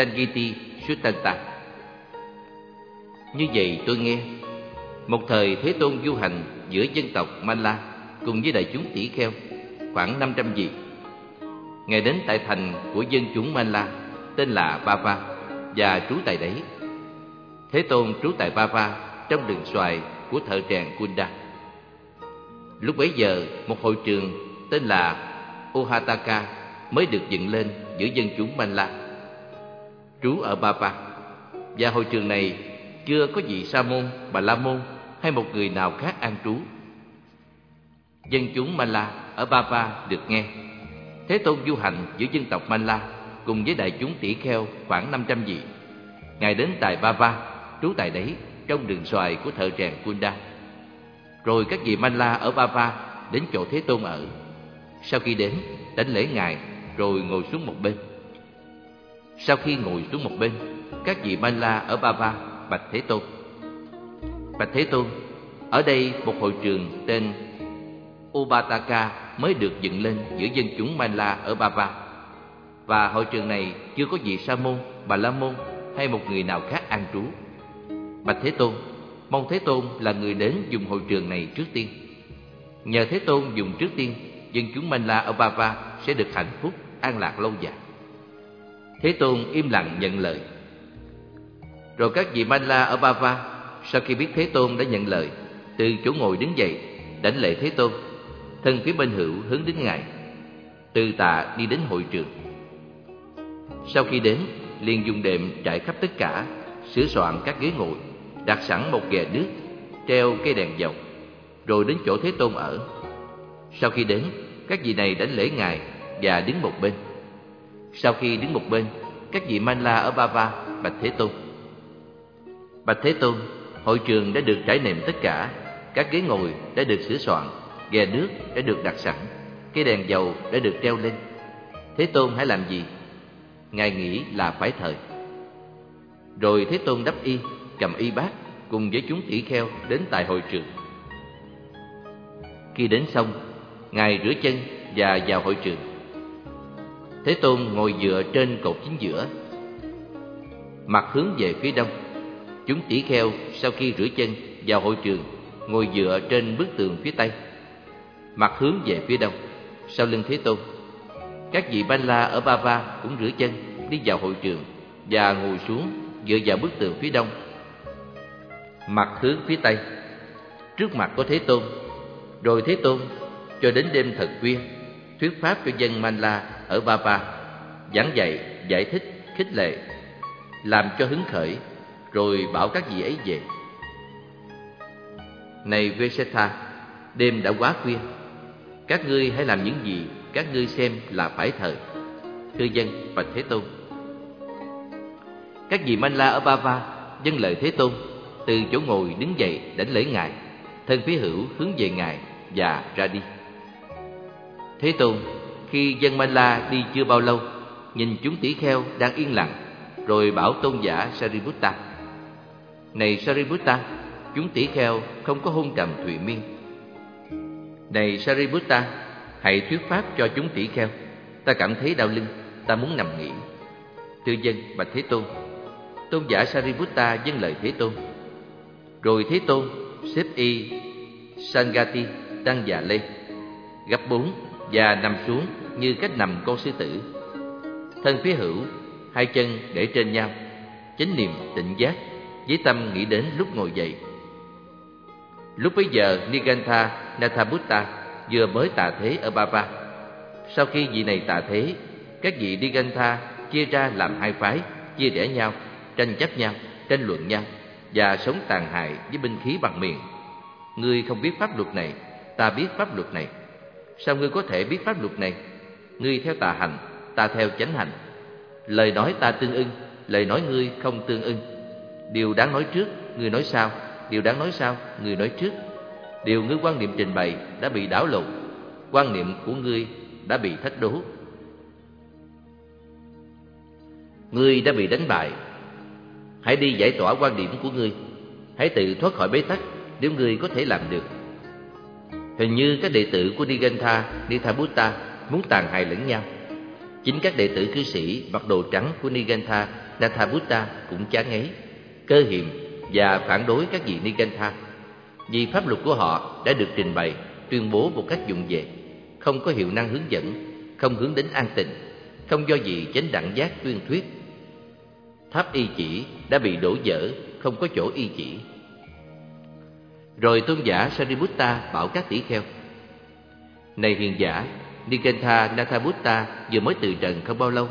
Sangiti Suttanta Như vậy tôi nghe, Một thời Thế Tôn du hành giữa dân tộc Manla Cùng với đại chúng tỷ kheo, Khoảng 500 vị. Ngài đến tại thành của dân chúng Manla Tên là Bava, Và trú tại đấy. Thế Tôn trú tại Bava Trong rừng xoài của thợ rèn Kunda. Lúc bấy giờ, một hội trường tên là Ohataka mới được dựng lên giữa dân chúng Manla trú ở Bapa và hội trường này chưa có vị sa môn, bà la môn hay một người nào khác an trú. Dân chúng Mala ở Bapa được nghe Thế Tôn du hành giữa dân tộc Mala cùng với đại chúng tỷ kheo khoảng 500 vị. Ngài đến tại Bava, trú tại đấy trong đường xoài của thợ rèn Kunda. Rồi các vị Mala ở Bava đến chỗ Thế Tôn ở. Sau khi đến, đánh lễ Ngài rồi ngồi xuống một bên. Sau khi ngồi xuống một bên, các vị Manla ở Bava bạch Thế Tôn. Bạch Thế Tôn, ở đây một hội trường tên Ubataka mới được dựng lên giữa dân chúng Manla ở Bava. Và hội trường này chưa có vị Sa môn, Bà La môn hay một người nào khác an trú. Bạch Thế Tôn, mong Thế Tôn là người đến dùng hội trường này trước tiên. Nhờ Thế Tôn dùng trước tiên, dân chúng Manla ở Bava sẽ được hạnh phúc, an lạc lâu dài. Thế Tôn im lặng nhận lời. Rồi các vị Manla ở Bava sau khi biết Thế Tôn đã nhận lời, từ chỗ ngồi đứng dậy, đánh lễ Thế Tôn, thân phía bên hữu hướng đến ngài, từ tạ đi đến hội trường. Sau khi đến, liền dùng đệm trải khắp tất cả, sửa soạn các ghế ngồi, đặt sẵn một ghè nước, treo cây đèn dầu, rồi đến chỗ Thế Tôn ở. Sau khi đến, các vị này đánh lễ ngài và đứng một bên. Sau khi đứng một bên, các vị Manla ở Bava bạch Thế Tôn. Bạch Thế Tôn, hội trường đã được trải nệm tất cả, các ghế ngồi đã được sửa soạn, ghè nước đã được đặt sẵn, cây đèn dầu đã được treo lên. Thế Tôn hãy làm gì? Ngài nghĩ là phải thời. Rồi Thế Tôn đắp y, cầm y bát cùng với chúng tỷ kheo đến tại hội trường. Khi đến xong, Ngài rửa chân và vào hội trường. Thế Tôn ngồi dựa trên cột chính giữa, mặt hướng về phía đông. Chúng tỷ kheo sau khi rửa chân vào hội trường, ngồi dựa trên bức tường phía tây, mặt hướng về phía đông, sau lưng Thế Tôn. Các vị Ban La ở Ba Va cũng rửa chân đi vào hội trường và ngồi xuống dựa vào bức tường phía đông, mặt hướng phía tây. Trước mặt có Thế Tôn, rồi Thế Tôn cho đến đêm thật khuya, thuyết pháp cho dân Manla ở Bapa, giảng dạy, giải thích, khích lệ, làm cho hứng khởi, rồi bảo các vị ấy về. Này Vesetha, đêm đã quá khuya, các ngươi hãy làm những gì các ngươi xem là phải thời. Thưa dân và Thế Tôn. Các vị Manla ở Bava dân lời Thế Tôn, từ chỗ ngồi đứng dậy đảnh lễ ngài, thân phía hữu hướng về ngài và ra đi. Thế Tôn, khi dân Mala đi chưa bao lâu, nhìn chúng tỷ kheo đang yên lặng, rồi bảo tôn giả Sariputta. Này Sariputta, chúng tỷ kheo không có hôn trầm thụy miên. Này Sariputta, hãy thuyết pháp cho chúng tỷ kheo. Ta cảm thấy đau lưng, ta muốn nằm nghỉ. Thưa dân bạch Thế Tôn. Tôn giả Sariputta dâng lời Thế Tôn. Rồi Thế Tôn xếp y Sangati tăng già lên, gấp bốn và nằm xuống như cách nằm con sư tử. Thân phía hữu, hai chân để trên nhau, chánh niệm tỉnh giác, với tâm nghĩ đến lúc ngồi dậy. Lúc bấy giờ Nigantha Nathabutta vừa mới tạ thế ở Bava. Sau khi vị này tạ thế, các vị Nigantha chia ra làm hai phái, chia rẽ nhau, tranh chấp nhau, tranh luận nhau và sống tàn hại với binh khí bằng miệng. Ngươi không biết pháp luật này, ta biết pháp luật này. Sao ngươi có thể biết pháp luật này? Ngươi theo tà hành, ta theo chánh hành. Lời nói ta tương ưng, lời nói ngươi không tương ưng. Điều đáng nói trước, ngươi nói sau, điều đáng nói sau, ngươi nói trước. Điều ngươi quan niệm trình bày đã bị đảo lộn, quan niệm của ngươi đã bị thách đố. Ngươi đã bị đánh bại. Hãy đi giải tỏa quan điểm của ngươi, hãy tự thoát khỏi bế tắc nếu ngươi có thể làm được. Hình như các đệ tử của Nigantha, Nithabutta muốn tàn hại lẫn nhau. Chính các đệ tử cư sĩ mặc đồ trắng của Nigantha Nathabutta cũng chán ngấy, cơ hiểm và phản đối các vị Nigantha vì pháp luật của họ đã được trình bày, tuyên bố một cách dụng về, không có hiệu năng hướng dẫn, không hướng đến an tịnh, không do gì chánh đẳng giác tuyên thuyết. Tháp y chỉ đã bị đổ vỡ, không có chỗ y chỉ. Rồi tôn giả Sariputta bảo các tỷ kheo: "Này hiền giả, Nikantha Nathabutta vừa mới từ trần không bao lâu.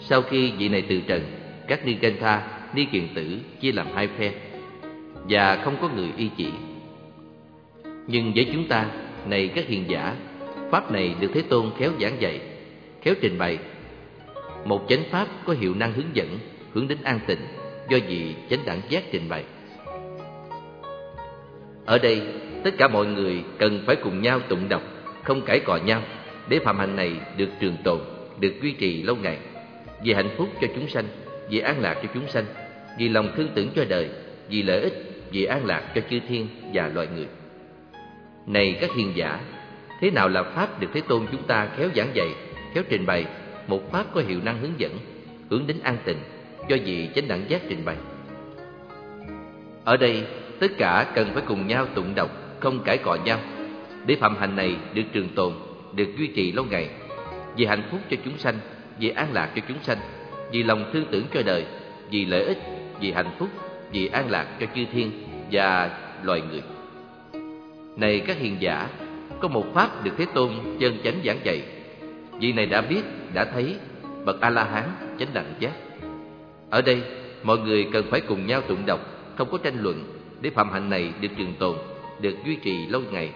Sau khi vị này từ trần, các Nikantha, Ni Kiền Tử chia làm hai phe và không có người y chỉ. Nhưng với chúng ta, này các hiền giả, pháp này được Thế Tôn khéo giảng dạy, khéo trình bày. Một chánh pháp có hiệu năng hướng dẫn, hướng đến an tịnh, do vị chánh đẳng giác trình bày. Ở đây, tất cả mọi người cần phải cùng nhau tụng đọc, không cãi cọ nhau, để phạm hạnh này được trường tồn, được duy trì lâu ngày, vì hạnh phúc cho chúng sanh, vì an lạc cho chúng sanh, vì lòng thương tưởng cho đời, vì lợi ích, vì an lạc cho chư thiên và loài người. Này các hiền giả, thế nào là pháp được Thế Tôn chúng ta khéo giảng dạy, khéo trình bày, một pháp có hiệu năng hướng dẫn, hướng đến an tịnh, do vị chánh đẳng giác trình bày. Ở đây, tất cả cần phải cùng nhau tụng đọc, không cãi cọ nhau, để phạm hành này được trường tồn, được duy trì lâu ngày, vì hạnh phúc cho chúng sanh, vì an lạc cho chúng sanh, vì lòng thương tưởng cho đời, vì lợi ích, vì hạnh phúc, vì an lạc cho chư thiên và loài người. Này các hiền giả, có một pháp được Thế Tôn chân chánh giảng dạy. Vị này đã biết, đã thấy bậc A La Hán chánh đẳng giác. Ở đây, mọi người cần phải cùng nhau tụng đọc, không có tranh luận để phạm hạnh này được trường tồn, được duy trì lâu ngày,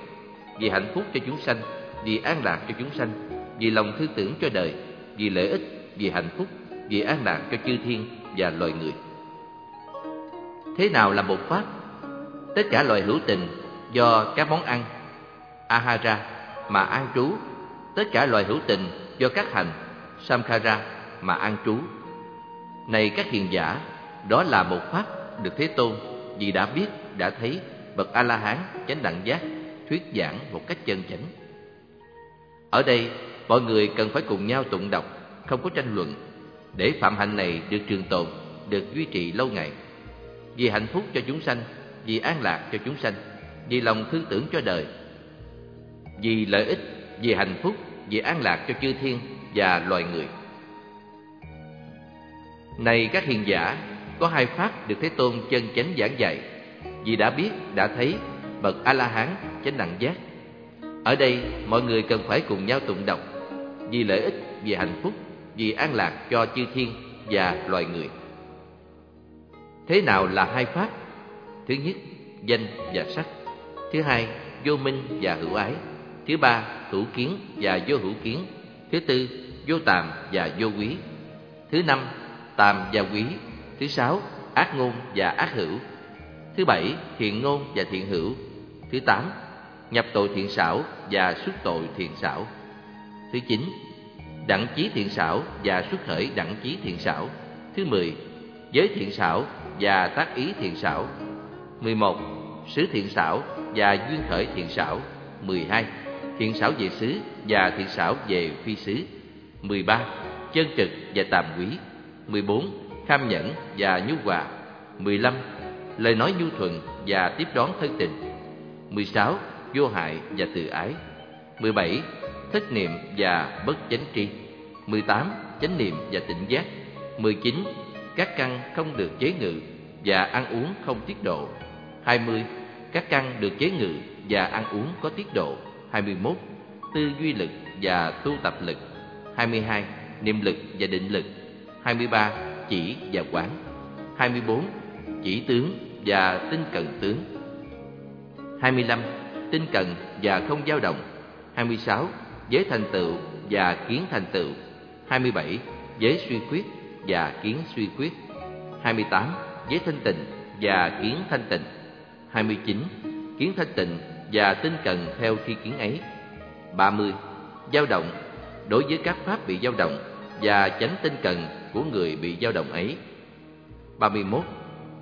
vì hạnh phúc cho chúng sanh, vì an lạc cho chúng sanh, vì lòng thư tưởng cho đời, vì lợi ích, vì hạnh phúc, vì an lạc cho chư thiên và loài người. Thế nào là một pháp? Tất cả loài hữu tình do các món ăn ahara mà an trú, tất cả loài hữu tình do các hành samkhara mà an trú. Này các hiền giả, đó là một pháp được Thế Tôn vì đã biết, đã thấy bậc A La Hán chánh đẳng giác thuyết giảng một cách chân chánh. Ở đây, mọi người cần phải cùng nhau tụng đọc, không có tranh luận, để phạm hạnh này được trường tồn, được duy trì lâu ngày. Vì hạnh phúc cho chúng sanh, vì an lạc cho chúng sanh, vì lòng thương tưởng cho đời, vì lợi ích, vì hạnh phúc, vì an lạc cho chư thiên và loài người. Này các hiền giả, có hai pháp được Thế Tôn chân chánh giảng dạy, vì đã biết, đã thấy bậc A La Hán chánh đẳng giác. Ở đây, mọi người cần phải cùng nhau tụng đọc vì lợi ích, vì hạnh phúc, vì an lạc cho chư thiên và loài người. Thế nào là hai pháp? Thứ nhất, danh và sắc. Thứ hai, vô minh và hữu ái. Thứ ba, hữu kiến và vô hữu kiến. Thứ tư, vô tàm và vô quý. Thứ năm, tàm và quý. Thứ sáu, ác ngôn và ác hữu. Thứ bảy, thiện ngôn và thiện hữu. Thứ tám, nhập tội thiện xảo và xuất tội thiện xảo. Thứ chín, đẳng chí thiện xảo và xuất khởi đẳng chí thiện xảo. Thứ mười, giới thiện xảo và tác ý thiện xảo. mười một Sứ thiện xảo và duyên khởi thiện xảo. mười hai Thiện xảo về xứ và thiện xảo về phi xứ. mười ba Chân trực và tàm quý. mười bốn Kham nhẫn và nhu hòa. mười lăm Lời nói nhu thuận và tiếp đón thân tình. mười sáu Vô hại và từ ái. 17. Thích niệm và bất chánh tri. mười tám, Chánh niệm và tỉnh giác. mười chín, Các căn không được chế ngự và ăn uống không tiết độ. 20. Các căn được chế ngự và ăn uống có tiết độ. 21. Tư duy lực và tu tập lực. 22. Niệm lực và định lực. 23. Chỉ và quán. 24. Chỉ tướng và tinh cần tướng. 25. Tinh cần và không dao động. 26. Giới thành tựu và kiến thành tựu. 27. Giới suy quyết và kiến suy quyết. 28. Giới thanh tịnh và kiến thanh tịnh. 29. Kiến thanh tịnh và tinh cần theo tri kiến ấy. 30. Dao động đối với các pháp bị dao động và tránh tinh cần của người bị dao động ấy. 31.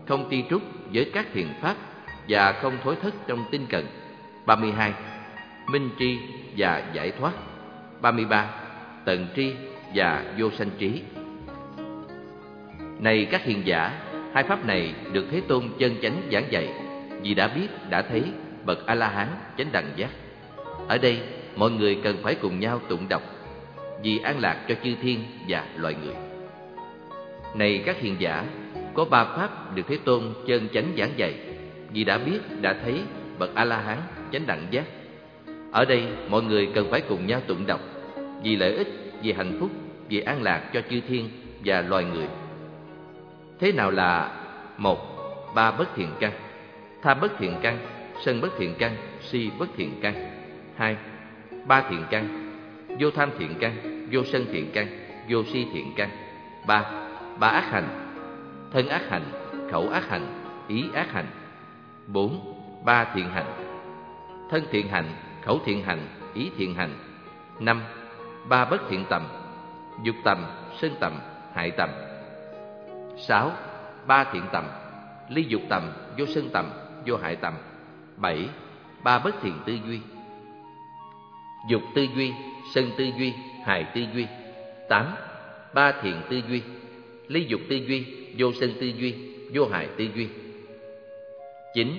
Không ti trúc với các thiền pháp và không thối thất trong tinh cần. 32. Minh tri và giải thoát. 33. Tận tri và vô sanh trí. Này các hiền giả, hai pháp này được Thế Tôn chân chánh giảng dạy, vì đã biết, đã thấy bậc A La Hán chánh đẳng giác. Ở đây, mọi người cần phải cùng nhau tụng đọc vì an lạc cho chư thiên và loài người. Này các hiền giả, có ba pháp được Thế Tôn chân chánh giảng dạy, vì đã biết, đã thấy bậc A La Hán chánh đẳng giác. Ở đây, mọi người cần phải cùng nhau tụng đọc vì lợi ích, vì hạnh phúc, vì an lạc cho chư thiên và loài người. Thế nào là một ba bất thiện căn, tha bất thiện căn, sân bất thiện căn, si bất thiện căn. hai ba thiện căn, vô tham thiện căn, vô sân thiện căn, vô si thiện căn. ba ba ác hành, thân ác hành, khẩu ác hành, ý ác hành. bốn ba thiện hành, thân thiện hành, khẩu thiện hành, ý thiện hành. năm ba bất thiện tầm, dục tầm, sân tầm, hại tầm. 6. Ba thiện tầm Ly dục tầm, vô sân tầm, vô hại tầm 7. Ba bất thiện tư duy Dục tư duy, sân tư duy, hại tư duy 8. Ba thiện tư duy Ly dục tư duy, vô sân tư duy, vô hại tư duy 9.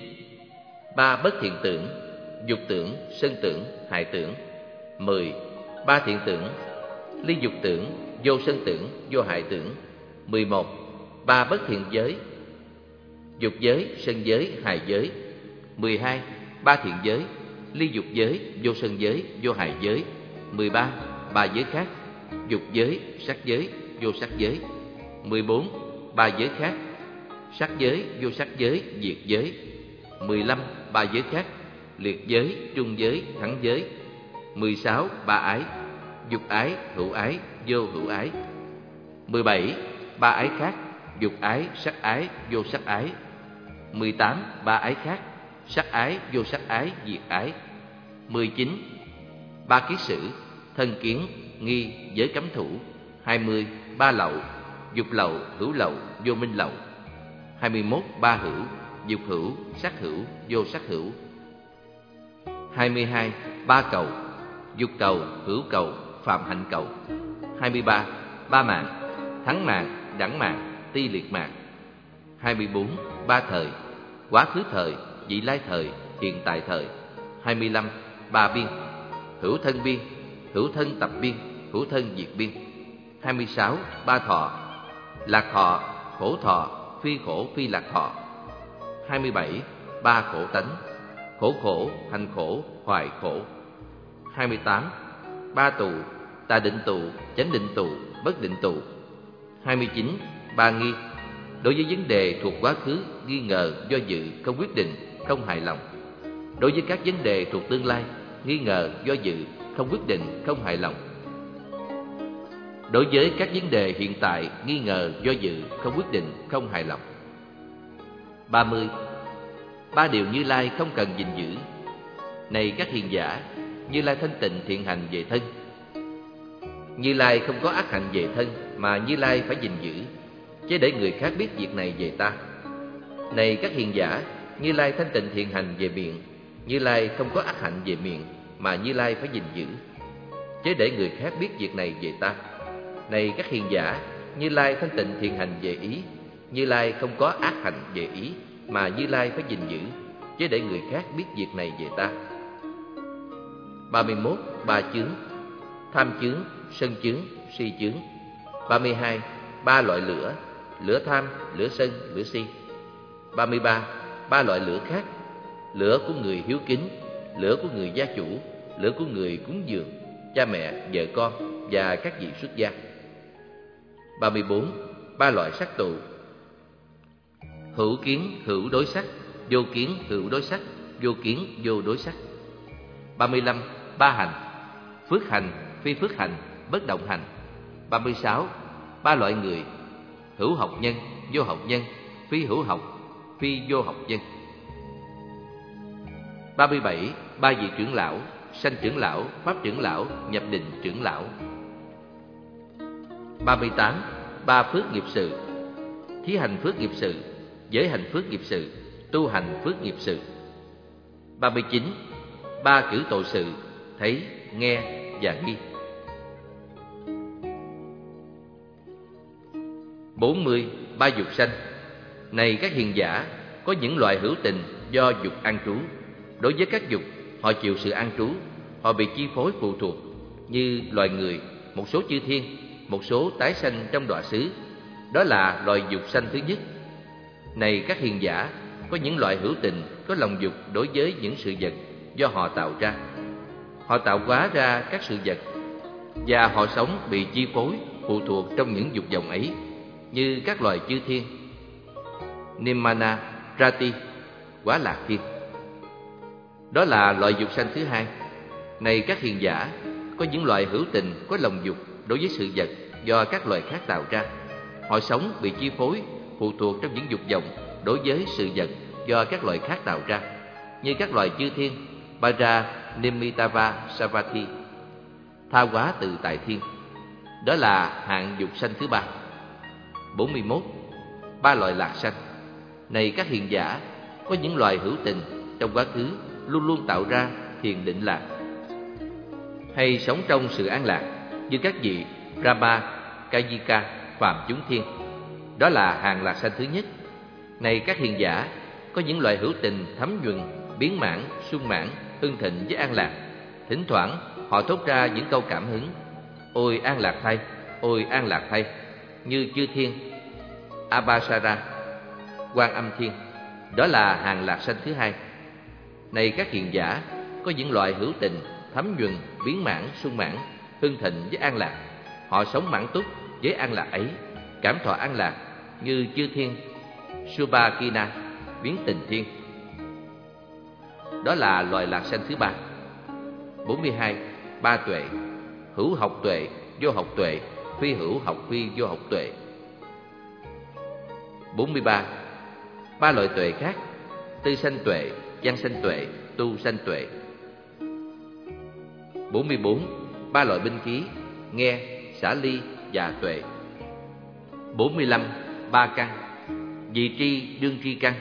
Ba bất thiện tưởng Dục tưởng, sân tưởng, hại tưởng. 10. Ba thiện tưởng Ly dục tưởng, vô sân tưởng, vô hại tưởng. 11 ba bất thiện giới dục giới sân giới hại giới. Mười hai ba thiện giới ly dục giới vô sân giới vô hại giới. Mười ba ba giới khác dục giới sắc giới vô sắc giới. Mười bốn ba giới khác sắc giới vô sắc giới diệt giới. Mười lăm ba giới khác liệt giới trung giới thắng giới mười sáu ba ái dục ái hữu ái vô hữu ái mười bảy ba ái khác dục ái, sắc ái, vô sắc ái. 18. Ba ái khác, sắc ái, vô sắc ái, diệt ái. 19. Ba ký sử, thân kiến, nghi, giới cấm thủ. 20. Ba lậu, dục lậu, hữu lậu, vô minh lậu. 21. Ba hữu, dục hữu, sắc hữu, vô sắc hữu. 22. Ba cầu, dục cầu, hữu cầu, phạm hạnh cầu. 23. Ba mạng, thắng mạng, đẳng mạng ti liệt mạng 24. Ba thời Quá khứ thời, vị lai thời, hiện tại thời 25. Ba biên Hữu thân biên, hữu thân tập biên, hữu thân diệt biên 26. Ba thọ Lạc thọ, khổ thọ, phi khổ phi lạc thọ 27. Ba khổ tánh Khổ khổ, hành khổ, hoài khổ 28. Ba tụ Tà định tụ chánh định tụ bất định tụ. 29 ba nghi đối với vấn đề thuộc quá khứ nghi ngờ do dự không quyết định không hài lòng đối với các vấn đề thuộc tương lai nghi ngờ do dự không quyết định không hài lòng đối với các vấn đề hiện tại nghi ngờ do dự không quyết định không hài lòng 30. Ba điều Như Lai không cần gìn giữ Này các hiền giả Như Lai thanh tịnh thiện hành về thân Như Lai không có ác hạnh về thân Mà Như Lai phải gìn giữ chứ để người khác biết việc này về ta. Này các hiền giả, Như Lai thanh tịnh thiện hành về miệng, Như Lai không có ác hạnh về miệng, mà Như Lai phải gìn giữ, chứ để người khác biết việc này về ta. Này các hiền giả, Như Lai thanh tịnh thiện hành về ý, Như Lai không có ác hạnh về ý, mà Như Lai phải gìn giữ, chứ để người khác biết việc này về ta. 31. Ba chướng Tham chướng, sân chướng, si chướng 32. Ba loại lửa lửa tham, lửa sân, lửa si. 33. Ba loại lửa khác Lửa của người hiếu kính, lửa của người gia chủ, lửa của người cúng dường, cha mẹ, vợ con và các vị xuất gia. 34. Ba loại sắc tụ Hữu kiến, hữu đối sắc, vô kiến, hữu đối sắc, vô kiến, vô đối sắc. 35. Ba hành Phước hành, phi phước hành, bất động hành. 36. Ba loại người hữu học nhân, vô học nhân, phi hữu học, phi vô học nhân. 37. Ba vị trưởng lão, sanh trưởng lão, pháp trưởng lão, nhập định trưởng lão. 38. Ba phước nghiệp sự, thí hành phước nghiệp sự, giới hành phước nghiệp sự, tu hành phước nghiệp sự. 39. Ba cử tội sự, thấy, nghe và nghi. 40. Ba dục sanh Này các hiền giả, có những loại hữu tình do dục an trú. Đối với các dục, họ chịu sự an trú, họ bị chi phối phụ thuộc như loài người, một số chư thiên, một số tái sanh trong đọa xứ. Đó là loài dục sanh thứ nhất. Này các hiền giả, có những loại hữu tình có lòng dục đối với những sự vật do họ tạo ra. Họ tạo hóa ra các sự vật và họ sống bị chi phối phụ thuộc trong những dục vọng ấy như các loài chư thiên. Nimana, Rati, Quá Lạc Thiên. Đó là loại dục sanh thứ hai. Này các hiền giả, có những loại hữu tình có lòng dục đối với sự vật do các loài khác tạo ra. Họ sống bị chi phối phụ thuộc trong những dục vọng đối với sự vật do các loài khác tạo ra Như các loài chư thiên Bara, Nimitava, Savati Tha hóa từ tại thiên Đó là hạng dục sanh thứ ba 41. Ba loại lạc sanh Này các hiền giả, có những loài hữu tình trong quá khứ luôn luôn tạo ra thiền định lạc hay sống trong sự an lạc như các vị Brahma, kajika Phạm chúng thiên. Đó là hàng lạc sanh thứ nhất. Này các hiền giả, có những loại hữu tình thấm nhuần, biến mãn, sung mãn, hưng thịnh với an lạc. Thỉnh thoảng họ thốt ra những câu cảm hứng: Ôi an lạc thay, ôi an lạc thay như chư thiên Abhasara, Quan Âm Thiên. Đó là hàng lạc sanh thứ hai. Này các hiền giả, có những loại hữu tình, thấm nhuần, biến mãn, sung mãn, hưng thịnh với an lạc. Họ sống mãn túc với an lạc ấy, cảm thọ an lạc như chư thiên Subakina biến tình thiên. Đó là loài lạc sanh thứ ba. 42. Ba tuệ Hữu học tuệ, vô học tuệ, phi hữu học phi vô học tuệ 43. Ba loại tuệ khác Tư sanh tuệ, văn sanh tuệ, tu sanh tuệ 44. Ba loại binh khí Nghe, xả ly và tuệ 45. Ba căn Dị tri, đương tri căn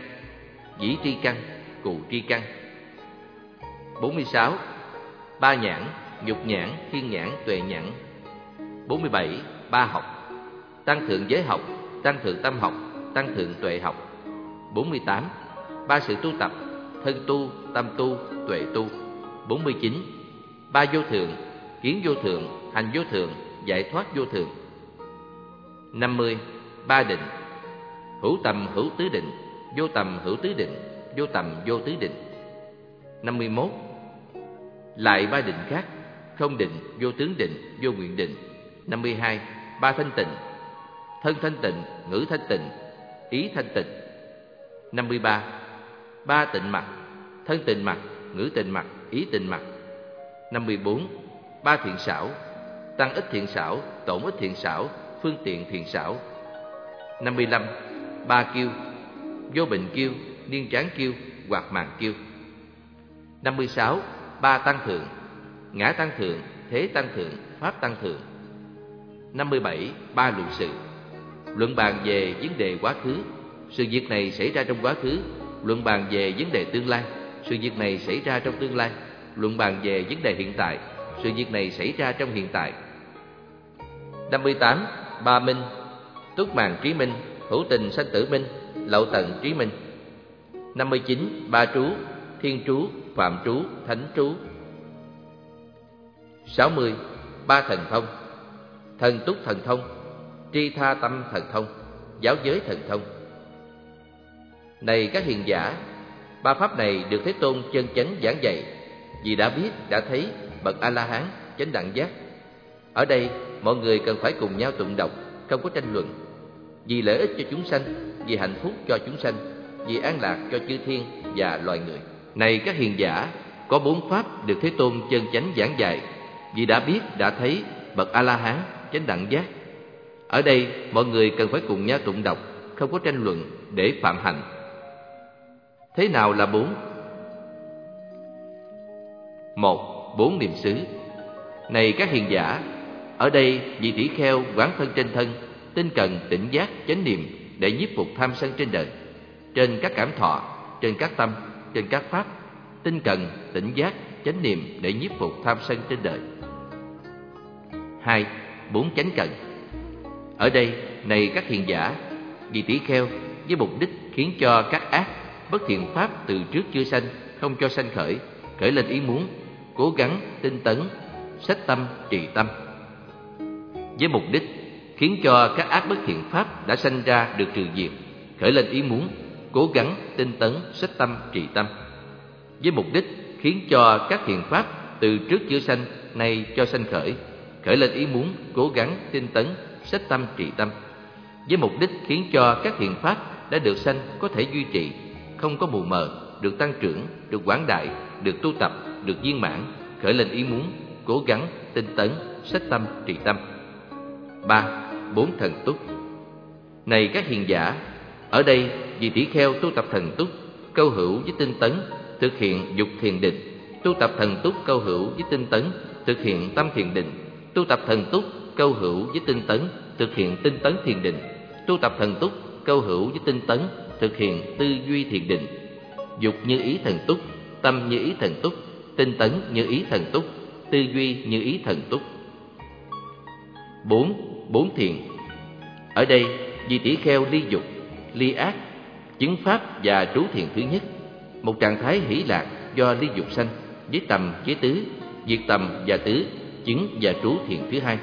Dĩ tri căn, cụ tri căn 46. Ba nhãn, nhục nhãn, thiên nhãn, tuệ nhãn 47. Ba học Tăng thượng giới học, tăng thượng tâm học, tăng thượng tuệ học 48. Ba sự tu tập Thân tu, tâm tu, tuệ tu 49. Ba vô thượng Kiến vô thượng, hành vô thượng, giải thoát vô thượng 50. Ba định Hữu tầm hữu tứ định Vô tầm hữu tứ định Vô tầm vô tứ định 51. Lại ba định khác Không định, vô tướng định, vô nguyện định 52. Ba thanh tịnh Thân thanh tịnh, ngữ thanh tịnh, ý thanh tịnh 53. Ba tịnh mặt Thân tịnh mặt, ngữ tịnh mặt, ý tịnh mặt 54. Ba thiện xảo Tăng ít thiện xảo, tổn ít thiện xảo, phương tiện thiện xảo 55. Ba kiêu Vô bệnh kiêu, niên tráng kiêu, hoặc màng kiêu 56. Ba tăng thượng Ngã tăng thượng, thế tăng thượng, pháp tăng thượng. 57. Ba luận sự. Luận bàn về vấn đề quá khứ. Sự việc này xảy ra trong quá khứ. Luận bàn về vấn đề tương lai. Sự việc này xảy ra trong tương lai. Luận bàn về vấn đề hiện tại. Sự việc này xảy ra trong hiện tại. 58. Ba minh Túc màng trí minh. Hữu tình sanh tử minh Lậu tận trí minh 59. Ba trú Thiên trú, phạm trú, thánh trú 60. Ba thần thông thần túc thần thông, tri tha tâm thần thông, giáo giới thần thông. Này các hiền giả, ba pháp này được Thế Tôn chân chánh giảng dạy, vì đã biết, đã thấy bậc A La Hán chánh đẳng giác. Ở đây, mọi người cần phải cùng nhau tụng đọc, không có tranh luận, vì lợi ích cho chúng sanh, vì hạnh phúc cho chúng sanh, vì an lạc cho chư thiên và loài người. Này các hiền giả, có bốn pháp được Thế Tôn chân chánh giảng dạy, vì đã biết, đã thấy bậc A La Hán chánh đẳng giác. Ở đây, mọi người cần phải cùng nhau tụng đọc, không có tranh luận để phạm hạnh. Thế nào là bốn? Một, bốn niệm xứ. Này các hiền giả, ở đây vị tỷ kheo quán thân trên thân, tinh cần tỉnh giác chánh niệm để nhiếp phục tham sân trên đời. Trên các cảm thọ, trên các tâm, trên các pháp, tinh cần tỉnh giác chánh niệm để nhiếp phục tham sân trên đời. Hai bốn chánh cần Ở đây, này các hiền giả, vì tỷ kheo với mục đích khiến cho các ác, bất thiện pháp từ trước chưa sanh, không cho sanh khởi, khởi lên ý muốn, cố gắng, tinh tấn, sách tâm, trì tâm. Với mục đích khiến cho các ác bất thiện pháp đã sanh ra được trừ diệt, khởi lên ý muốn, cố gắng, tinh tấn, sách tâm, trì tâm. Với mục đích khiến cho các thiện pháp từ trước chưa sanh nay cho sanh khởi, khởi lên ý muốn, cố gắng, tinh tấn, sách tâm, trì tâm. Với mục đích khiến cho các thiện pháp đã được sanh có thể duy trì, không có mù mờ, được tăng trưởng, được quảng đại, được tu tập, được viên mãn, khởi lên ý muốn, cố gắng, tinh tấn, sách tâm, trì tâm. ba Bốn thần túc Này các hiền giả, ở đây vì tỷ kheo tu tập thần túc, câu hữu với tinh tấn, thực hiện dục thiền định, tu tập thần túc câu hữu với tinh tấn, thực hiện tâm thiền định, tu tập thần túc câu hữu với tinh tấn, thực hiện tinh tấn thiền định, tu tập thần túc câu hữu với tinh tấn, thực hiện tư duy thiền định. Dục như ý thần túc, tâm như ý thần túc, tinh tấn như ý thần túc, tư duy như ý thần túc. bốn Bốn thiền. Ở đây, di tỷ kheo ly dục, ly ác, chứng pháp và trú thiền thứ nhất, một trạng thái hỷ lạc do ly dục sanh, với tầm với tứ, diệt tầm và tứ, chứng và trú thiền thứ hai,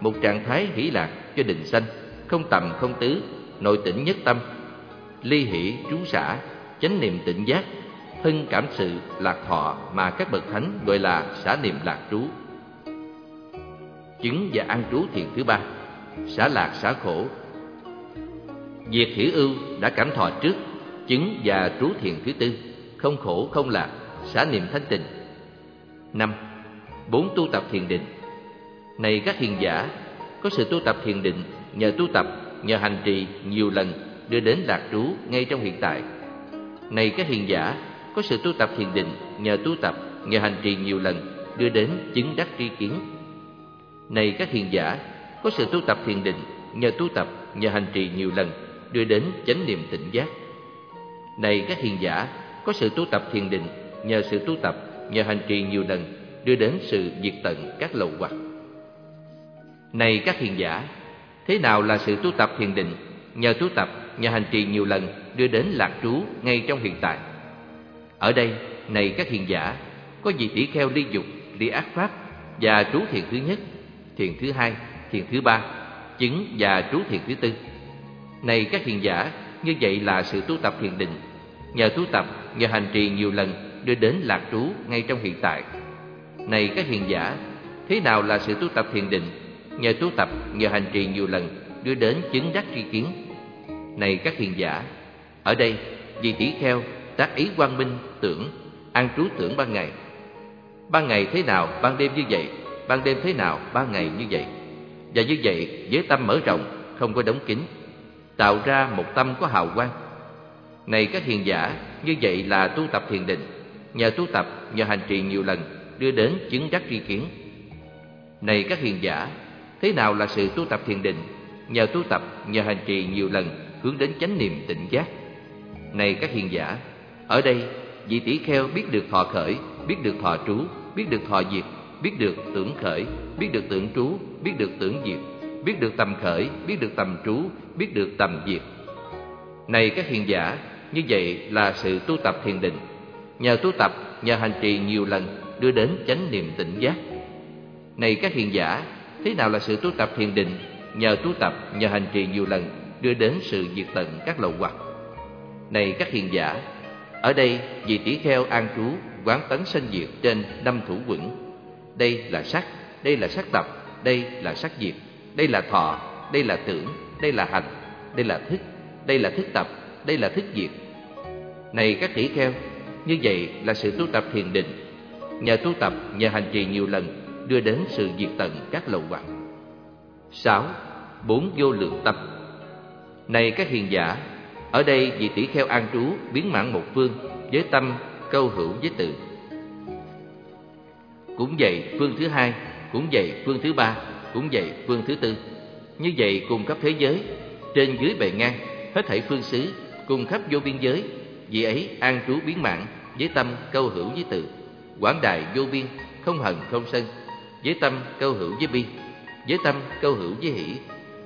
một trạng thái hỷ lạc cho định sanh, không tầm không tứ, nội tỉnh nhất tâm, ly hỷ trú xả, chánh niệm tỉnh giác, thân cảm sự lạc thọ mà các bậc thánh gọi là xả niệm lạc trú. Chứng và an trú thiền thứ ba, xả lạc xả khổ. Diệt hữu ưu đã cảm thọ trước, chứng và trú thiền thứ tư, không khổ không lạc, xả niệm thanh tịnh. năm Bốn tu tập thiền định Này các hiền giả, có sự tu tập thiền định nhờ tu tập, nhờ hành trì nhiều lần đưa đến lạc trú ngay trong hiện tại. Này các hiền giả, có sự tu tập thiền định nhờ tu tập, nhờ hành trì nhiều lần đưa đến chứng đắc tri kiến. Này các hiền giả, có sự tu tập thiền định nhờ tu tập, nhờ hành trì nhiều lần đưa đến chánh niệm tỉnh giác. Này các hiền giả, có sự tu tập thiền định nhờ sự tu tập, nhờ hành trì nhiều lần đưa đến sự diệt tận các lậu hoặc. Này các hiền giả, thế nào là sự tu tập thiền định nhờ tu tập, nhờ hành trì nhiều lần đưa đến lạc trú ngay trong hiện tại? Ở đây, này các hiền giả, có vị tỷ kheo ly dục, ly ác pháp và trú thiền thứ nhất, thiền thứ hai, thiền thứ ba, chứng và trú thiền thứ tư. Này các thiền giả, như vậy là sự tu tập thiền định, nhờ tu tập, nhờ hành trì nhiều lần đưa đến lạc trú ngay trong hiện tại. Này các hiền giả, thế nào là sự tu tập thiền định, nhờ tu tập, nhờ hành trì nhiều lần đưa đến chứng đắc tri kiến? Này các hiền giả, ở đây vì tỷ kheo tác ý quang minh tưởng an trú tưởng ban ngày ban ngày thế nào ban đêm như vậy ban đêm thế nào ban ngày như vậy và như vậy với tâm mở rộng không có đóng kín tạo ra một tâm có hào quang. Này các hiền giả như vậy là tu tập thiền định. Nhờ tu tập nhờ hành trì nhiều lần đưa đến chứng đắc tri kiến. Này các hiền giả thế nào là sự tu tập thiền định? Nhờ tu tập nhờ hành trì nhiều lần hướng đến chánh niệm tỉnh giác. Này các hiền giả ở đây, vị tỷ kheo biết được thọ khởi, biết được thọ trú, biết được thọ diệt, biết được tưởng khởi, biết được tưởng trú, biết được tưởng diệt, biết được tầm khởi, biết được tầm trú, biết được tầm diệt. Này các hiền giả, như vậy là sự tu tập thiền định. Nhờ tu tập, nhờ hành trì nhiều lần đưa đến chánh niệm tỉnh giác. Này các hiền giả, thế nào là sự tu tập thiền định? Nhờ tu tập, nhờ hành trì nhiều lần đưa đến sự diệt tận các lậu hoặc. Này các hiền giả, ở đây, vị tỷ kheo an trú, quán tấn sanh diệt trên năm thủ quẩn. Đây là sắc, đây là sắc tập, đây là sắc diệt, đây là thọ, đây là tưởng, đây là hành, đây là thức, đây là thức tập, đây là thức diệt. Này các tỷ kheo, như vậy là sự tu tập thiền định. Nhờ tu tập, nhờ hành trì nhiều lần, đưa đến sự diệt tận các lậu hoặc. sáu Bốn vô lượng tâm Này các hiền giả, ở đây vị tỷ kheo an trú biến mãn một phương với tâm câu hữu với tự. Cũng vậy phương thứ hai, cũng vậy phương thứ ba, cũng vậy phương thứ tư. Như vậy cùng khắp thế giới, trên dưới bề ngang, hết thảy phương xứ, cùng khắp vô biên giới, vì ấy an trú biến mạng với tâm câu hữu với tự, quảng đại vô biên, không hận không sân, với tâm câu hữu với bi, với tâm câu hữu với hỷ,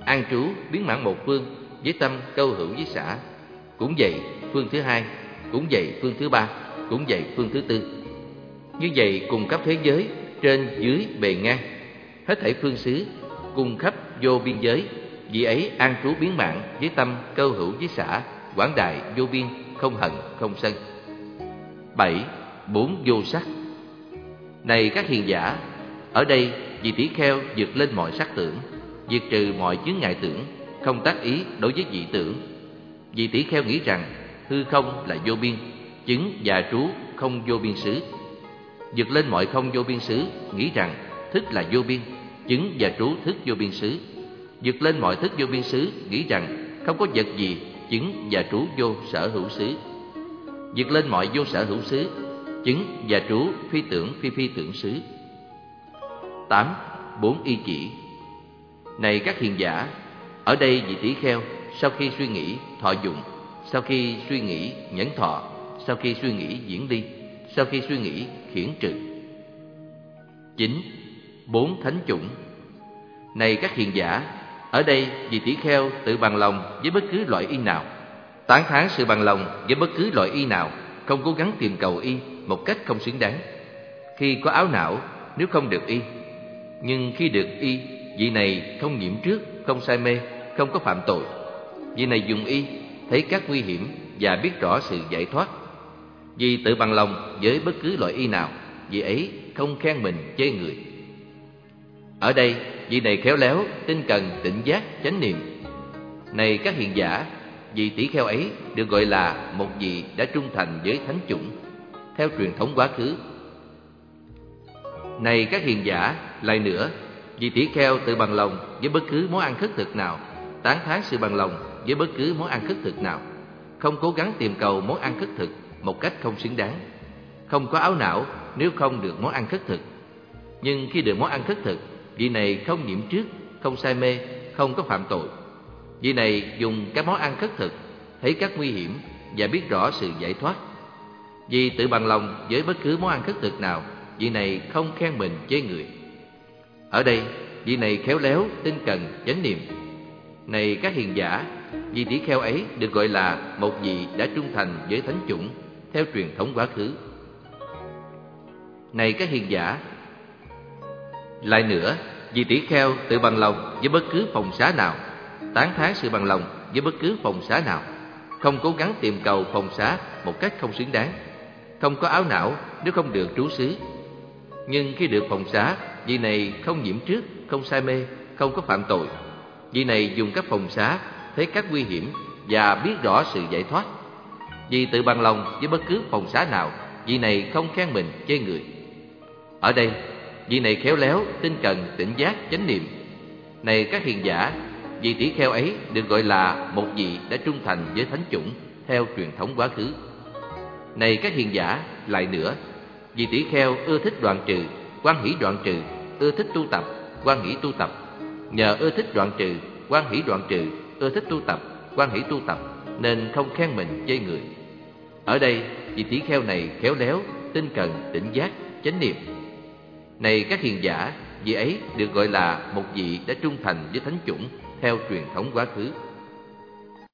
an trú biến mạng một phương với tâm câu hữu với xã. Cũng vậy phương thứ hai, cũng vậy phương thứ ba, cũng vậy phương thứ tư. Như vậy cùng khắp thế giới trên dưới bề ngang, hết thảy phương xứ cùng khắp vô biên giới, vì ấy an trú biến mạng với tâm câu hữu với xã, quảng đại vô biên, không hận không sân. bảy Bốn vô sắc Này các hiền giả, ở đây vì tỷ kheo vượt lên mọi sắc tưởng, diệt trừ mọi chướng ngại tưởng, không tác ý đối với dị tưởng. Vì tỷ kheo nghĩ rằng hư không là vô biên, chứng và trú không vô biên xứ. Vượt lên mọi không vô biên xứ, nghĩ rằng thức là vô biên, chứng và trú thức vô biên xứ. Vượt lên mọi thức vô biên xứ, nghĩ rằng không có vật gì chứng và trú vô sở hữu xứ. Vượt lên mọi vô sở hữu xứ, chứng và trú phi tưởng phi phi tưởng xứ. 8. Bốn y chỉ Này các hiền giả, ở đây vị tỷ kheo sau khi suy nghĩ thọ dụng, sau khi suy nghĩ nhẫn thọ, sau khi suy nghĩ diễn ly, sau khi suy nghĩ khiển trừ. 9. Bốn thánh chủng Này các hiền giả, ở đây vị tỷ kheo tự bằng lòng với bất cứ loại y nào, tán thán sự bằng lòng với bất cứ loại y nào, không cố gắng tìm cầu y một cách không xứng đáng. Khi có áo não, nếu không được y, nhưng khi được y, vị này không nhiễm trước, không say mê, không có phạm tội. Vị này dùng y, thấy các nguy hiểm và biết rõ sự giải thoát. Vì tự bằng lòng với bất cứ loại y nào, vì ấy không khen mình chê người. Ở đây, vị này khéo léo, tinh cần, tỉnh giác, chánh niệm. Này các hiền giả, vị tỷ kheo ấy được gọi là một vị đã trung thành với thánh chủng, theo truyền thống quá khứ. Này các hiền giả, lại nữa, vị tỷ kheo tự bằng lòng với bất cứ món ăn khất thực nào, tán thán sự bằng lòng với bất cứ món ăn khất thực nào, không cố gắng tìm cầu món ăn khất thực một cách không xứng đáng, không có áo não nếu không được món ăn khất thực. Nhưng khi được món ăn khất thực, vị này không nhiễm trước, không say mê, không có phạm tội. Vị này dùng các món ăn khất thực, thấy các nguy hiểm và biết rõ sự giải thoát. Vì tự bằng lòng với bất cứ món ăn khất thực nào, vị này không khen mình chê người. Ở đây, vị này khéo léo, tinh cần, chánh niệm. Này các hiền giả, vị tỷ kheo ấy được gọi là một vị đã trung thành với thánh chủng theo truyền thống quá khứ. Này các hiền giả, lại nữa, vị tỷ kheo tự bằng lòng với bất cứ phòng xá nào, tán thán sự bằng lòng với bất cứ phòng xá nào, không cố gắng tìm cầu phòng xá một cách không xứng đáng, không có áo não nếu không được trú xứ. Nhưng khi được phòng xá, vị này không nhiễm trước, không say mê, không có phạm tội. Vị này dùng các phòng xá, thấy các nguy hiểm và biết rõ sự giải thoát. Vì tự bằng lòng với bất cứ phòng xá nào, vị này không khen mình chê người. Ở đây, vị này khéo léo, tinh cần, tỉnh giác, chánh niệm. Này các hiền giả, vị tỷ kheo ấy được gọi là một vị đã trung thành với thánh chủng theo truyền thống quá khứ. Này các hiền giả, lại nữa, vị tỷ kheo ưa thích đoạn trừ, quan hỷ đoạn trừ, ưa thích tu tập, quan hỷ tu tập. Nhờ ưa thích đoạn trừ, quan hỷ đoạn trừ, ưa thích tu tập, quan hỷ tu tập, nên không khen mình chê người. Ở đây, vị tỷ kheo này khéo léo, tinh cần, tỉnh giác, chánh niệm. Này các hiền giả, vị ấy được gọi là một vị đã trung thành với thánh chủng theo truyền thống quá khứ.